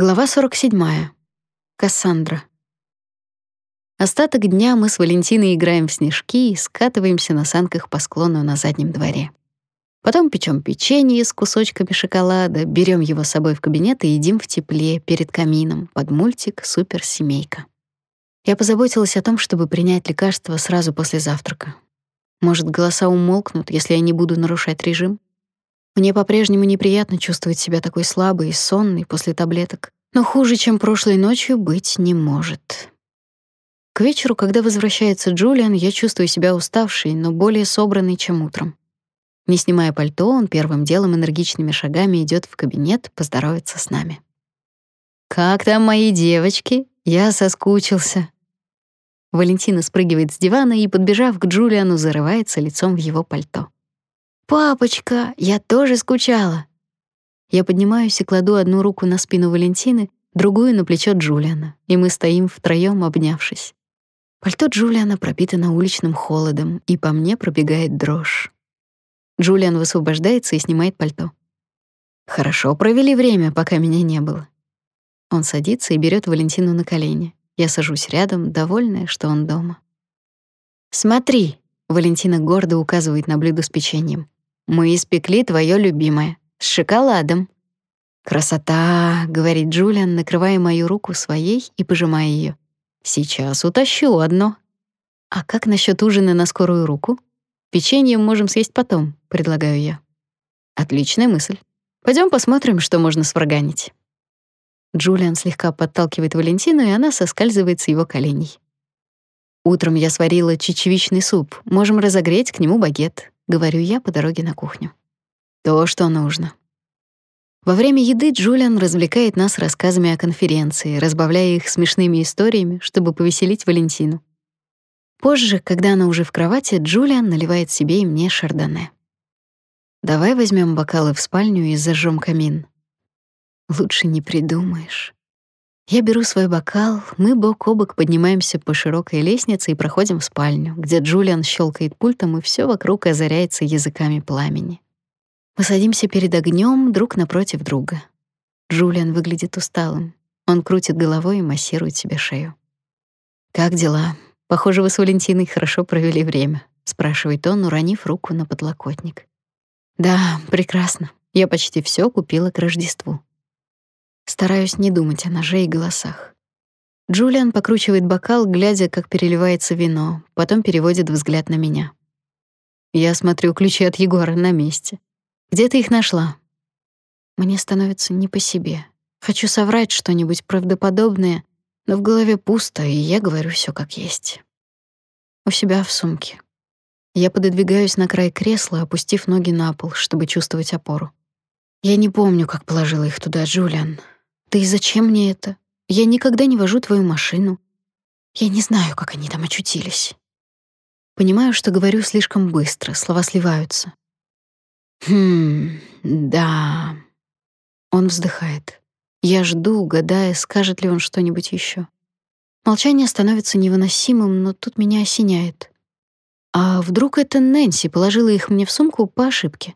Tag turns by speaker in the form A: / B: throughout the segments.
A: Глава 47. Кассандра. Остаток дня мы с Валентиной играем в снежки и скатываемся на санках по склону на заднем дворе. Потом печем печенье с кусочками шоколада, берем его с собой в кабинет и едим в тепле перед камином под мультик «Суперсемейка». Я позаботилась о том, чтобы принять лекарство сразу после завтрака. Может, голоса умолкнут, если я не буду нарушать режим? Мне по-прежнему неприятно чувствовать себя такой слабой и сонной после таблеток, но хуже, чем прошлой ночью, быть не может. К вечеру, когда возвращается Джулиан, я чувствую себя уставшей, но более собранной, чем утром. Не снимая пальто, он первым делом энергичными шагами идет в кабинет поздороваться с нами. «Как там мои девочки? Я соскучился». Валентина спрыгивает с дивана и, подбежав к Джулиану, зарывается лицом в его пальто. «Папочка, я тоже скучала». Я поднимаюсь и кладу одну руку на спину Валентины, другую — на плечо Джулиана, и мы стоим втроём, обнявшись. Пальто Джулиана пропитано уличным холодом, и по мне пробегает дрожь. Джулиан высвобождается и снимает пальто. «Хорошо провели время, пока меня не было». Он садится и берет Валентину на колени. Я сажусь рядом, довольная, что он дома. «Смотри», — Валентина гордо указывает на блюдо с печеньем. Мы испекли твое любимое с шоколадом. Красота, говорит Джулиан, накрывая мою руку своей и пожимая ее. Сейчас утащу одно. А как насчет ужина на скорую руку? Печенье можем съесть потом, предлагаю я. Отличная мысль. Пойдем посмотрим, что можно сварганить. Джулиан слегка подталкивает Валентину, и она соскальзывает с его коленей. Утром я сварила чечевичный суп. Можем разогреть к нему багет говорю я по дороге на кухню. То, что нужно. Во время еды Джулиан развлекает нас рассказами о конференции, разбавляя их смешными историями, чтобы повеселить Валентину. Позже, когда она уже в кровати, Джулиан наливает себе и мне шардоне. Давай возьмем бокалы в спальню и зажжем камин. Лучше не придумаешь. Я беру свой бокал, мы бок о бок поднимаемся по широкой лестнице и проходим в спальню, где Джулиан щелкает пультом, и все вокруг озаряется языками пламени. Мы садимся перед огнем друг напротив друга. Джулиан выглядит усталым. Он крутит головой и массирует себе шею. «Как дела? Похоже, вы с Валентиной хорошо провели время», — спрашивает он, уронив руку на подлокотник. «Да, прекрасно. Я почти все купила к Рождеству». Стараюсь не думать о ноже и голосах. Джулиан покручивает бокал, глядя, как переливается вино, потом переводит взгляд на меня. Я смотрю ключи от Егора на месте. Где ты их нашла? Мне становится не по себе. Хочу соврать что-нибудь правдоподобное, но в голове пусто, и я говорю все как есть. У себя в сумке. Я пододвигаюсь на край кресла, опустив ноги на пол, чтобы чувствовать опору. Я не помню, как положила их туда, Джулиан. Да и зачем мне это? Я никогда не вожу твою машину. Я не знаю, как они там очутились. Понимаю, что говорю слишком быстро, слова сливаются. Хм, да. Он вздыхает. Я жду, гадая, скажет ли он что-нибудь еще. Молчание становится невыносимым, но тут меня осеняет. А вдруг это Нэнси положила их мне в сумку по ошибке?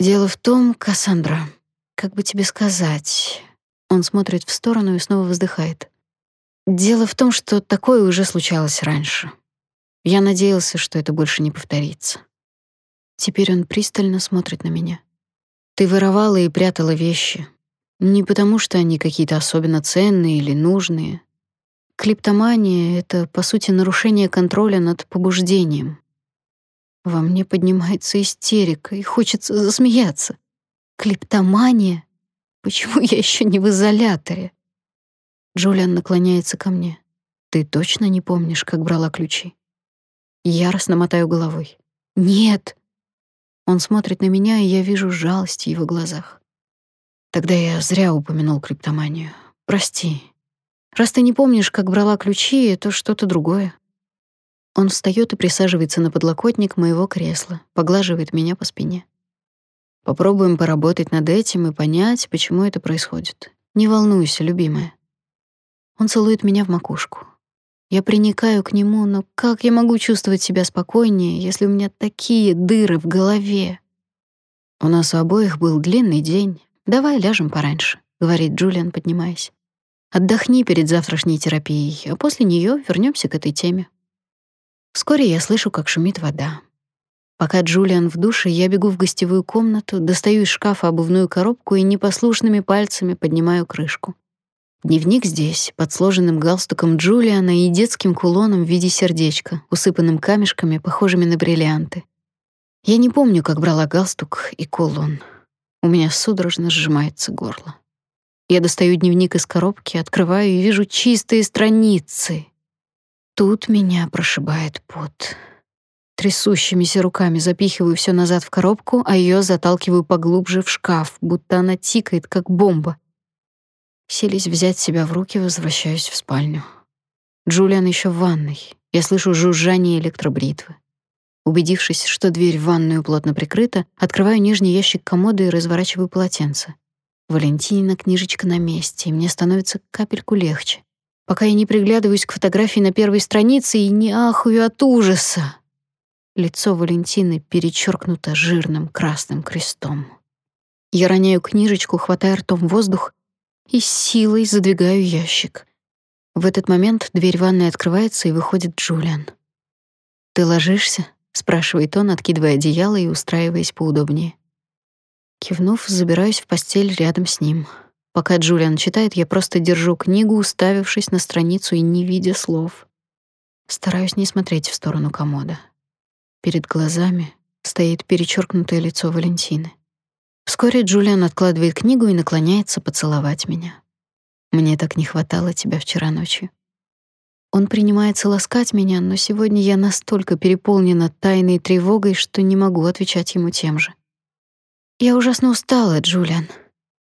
A: Дело в том, Кассандра, как бы тебе сказать, он смотрит в сторону и снова вздыхает. Дело в том, что такое уже случалось раньше. Я надеялся, что это больше не повторится. Теперь он пристально смотрит на меня. Ты воровала и прятала вещи. Не потому, что они какие-то особенно ценные или нужные. Клиптомания — это, по сути, нарушение контроля над побуждением. Во мне поднимается истерика, и хочется засмеяться. Клиптомания Почему я еще не в изоляторе? Джулиан наклоняется ко мне. Ты точно не помнишь, как брала ключи? Яростно мотаю головой. Нет. Он смотрит на меня, и я вижу жалость в его глазах. Тогда я зря упомянул криптоманию. Прости. Раз ты не помнишь, как брала ключи, это что-то другое. Он встаёт и присаживается на подлокотник моего кресла, поглаживает меня по спине. Попробуем поработать над этим и понять, почему это происходит. Не волнуйся, любимая. Он целует меня в макушку. Я приникаю к нему, но как я могу чувствовать себя спокойнее, если у меня такие дыры в голове? У нас у обоих был длинный день. Давай ляжем пораньше, говорит Джулиан, поднимаясь. Отдохни перед завтрашней терапией, а после нее вернемся к этой теме. Вскоре я слышу, как шумит вода. Пока Джулиан в душе, я бегу в гостевую комнату, достаю из шкафа обувную коробку и непослушными пальцами поднимаю крышку. Дневник здесь, под сложенным галстуком Джулиана и детским кулоном в виде сердечка, усыпанным камешками, похожими на бриллианты. Я не помню, как брала галстук и кулон. У меня судорожно сжимается горло. Я достаю дневник из коробки, открываю и вижу чистые страницы. Тут меня прошибает пот. Трясущимися руками запихиваю все назад в коробку, а ее заталкиваю поглубже в шкаф, будто она тикает, как бомба. Селись взять себя в руки, возвращаюсь в спальню. Джулиан еще в ванной. Я слышу жужжание электробритвы. Убедившись, что дверь в ванную плотно прикрыта, открываю нижний ящик комода и разворачиваю полотенце. Валентинина книжечка на месте, и мне становится капельку легче. Пока я не приглядываюсь к фотографии на первой странице и не ахую от ужаса. Лицо Валентины перечеркнуто жирным красным крестом. Я роняю книжечку, хватая ртом воздух и силой задвигаю ящик. В этот момент дверь ванной открывается и выходит Джулиан. «Ты ложишься?» — спрашивает он, откидывая одеяло и устраиваясь поудобнее. Кивнув, забираюсь в постель рядом с ним. Пока Джулиан читает, я просто держу книгу, уставившись на страницу и не видя слов. Стараюсь не смотреть в сторону комода. Перед глазами стоит перечеркнутое лицо Валентины. Вскоре Джулиан откладывает книгу и наклоняется поцеловать меня. Мне так не хватало тебя вчера ночью. Он принимается ласкать меня, но сегодня я настолько переполнена тайной тревогой, что не могу отвечать ему тем же. Я ужасно устала, Джулиан.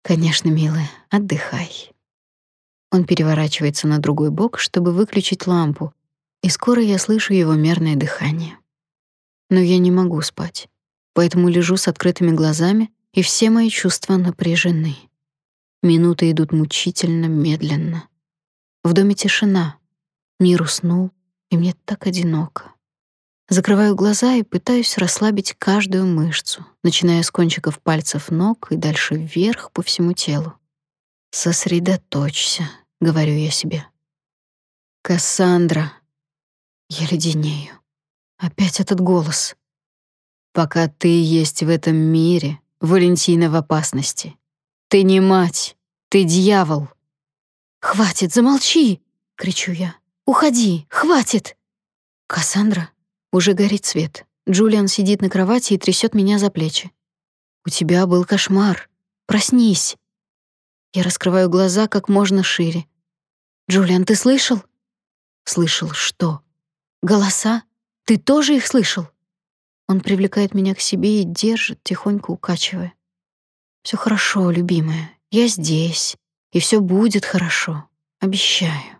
A: Конечно, милая, отдыхай. Он переворачивается на другой бок, чтобы выключить лампу, и скоро я слышу его мерное дыхание но я не могу спать. Поэтому лежу с открытыми глазами, и все мои чувства напряжены. Минуты идут мучительно медленно. В доме тишина. Мир уснул, и мне так одиноко. Закрываю глаза и пытаюсь расслабить каждую мышцу, начиная с кончиков пальцев ног и дальше вверх по всему телу. Сосредоточься, говорю я себе. Кассандра. Я леденею. Опять этот голос. Пока ты есть в этом мире, Валентина в опасности. Ты не мать, ты дьявол. Хватит, замолчи, кричу я. Уходи, хватит. Кассандра, уже горит свет. Джулиан сидит на кровати и трясет меня за плечи. У тебя был кошмар. Проснись. Я раскрываю глаза как можно шире. Джулиан, ты слышал? Слышал что? Голоса? Ты тоже их слышал? Он привлекает меня к себе и держит, тихонько укачивая. Все хорошо, любимая. Я здесь, и все будет хорошо. Обещаю.